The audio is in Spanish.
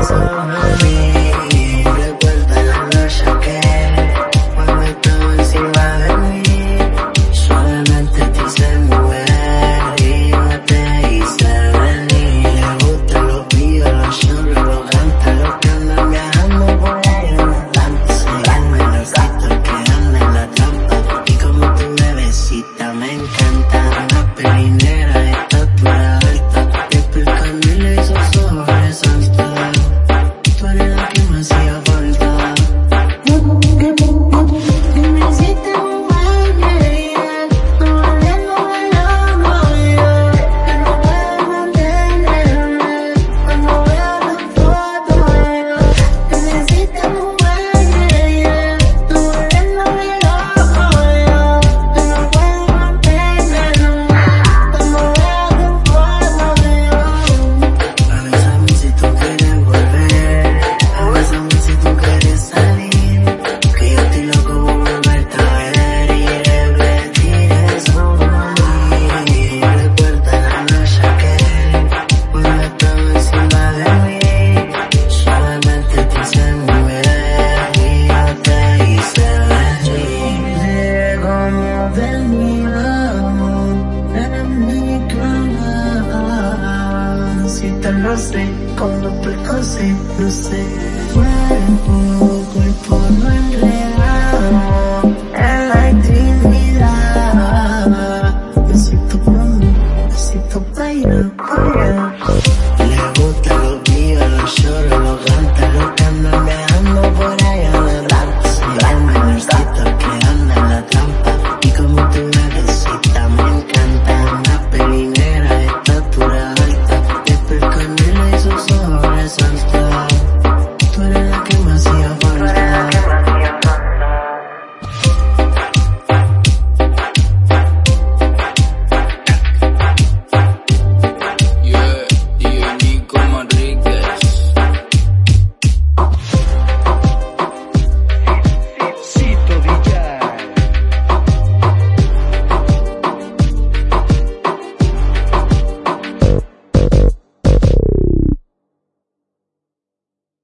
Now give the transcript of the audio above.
在哪里？terminamos en mi cama. Si tan roce, cuando precoce, sé.